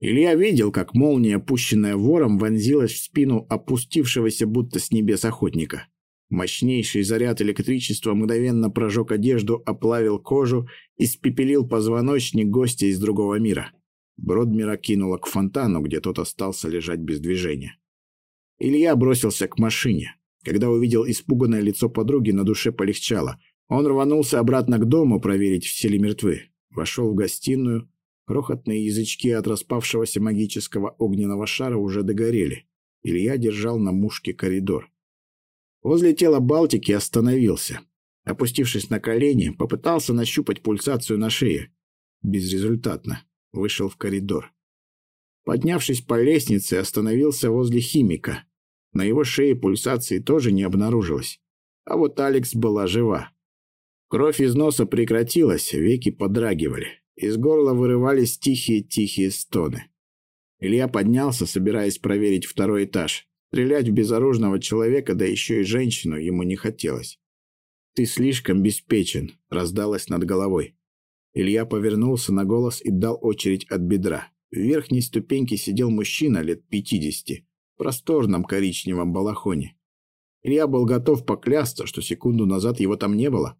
Илья видел, как молния, пущенная вором, вонзилась в спину опустившегося будто с небес охотника. Мощнейший заряд электричества мгновенно прожег одежду, оплавил кожу и спепелил позвоночник гостя из другого мира. Бродмира кинула к фонтану, где тот остался лежать без движения. Илья бросился к машине. Когда увидел испуганное лицо подруги, на душе полегчало. Он рванулся обратно к дому проверить, все ли мертвы. Вошел в гостиную, Крохотные язычки от распавшегося магического огненного шара уже догорели. Илья держал на мушке коридор. Возле тела Балтики остановился. Опустившись на колени, попытался нащупать пульсацию на шее. Безрезультатно. Вышел в коридор. Поднявшись по лестнице, остановился возле химика. На его шее пульсации тоже не обнаружилось. А вот Алекс была жива. Кровь из носа прекратилась, веки подрагивали. Из горла вырывались тихие-тихие стоны. Илья поднялся, собираясь проверить второй этаж. Стрелять в безоружного человека, да еще и женщину, ему не хотелось. «Ты слишком беспечен», — раздалось над головой. Илья повернулся на голос и дал очередь от бедра. В верхней ступеньке сидел мужчина лет пятидесяти, в просторном коричневом балахоне. Илья был готов поклясться, что секунду назад его там не было.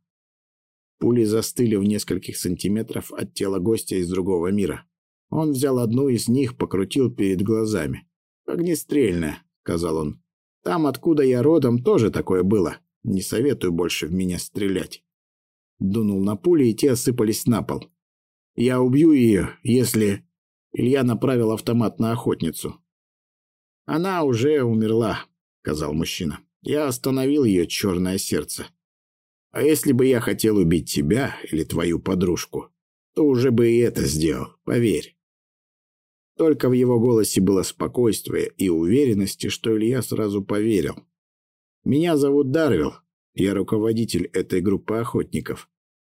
Пули застыли в нескольких сантиметров от тела гостя из другого мира. Он взял одну из них, покрутил перед глазами. «Огнестрельная», — сказал он. «Там, откуда я родом, тоже такое было. Не советую больше в меня стрелять». Дунул на пули, и те осыпались на пол. «Я убью ее, если...» Илья направил автомат на охотницу. «Она уже умерла», — сказал мужчина. «Я остановил ее черное сердце. А если бы я хотел убить тебя или твою подружку, то уже бы и это сделал, поверь. Только в его голосе было спокойствие и уверенности, что Илья сразу поверил. «Меня зовут Дарвил, я руководитель этой группы охотников»,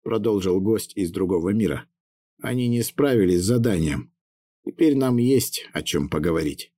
продолжил гость из другого мира. «Они не справились с заданием. Теперь нам есть о чем поговорить».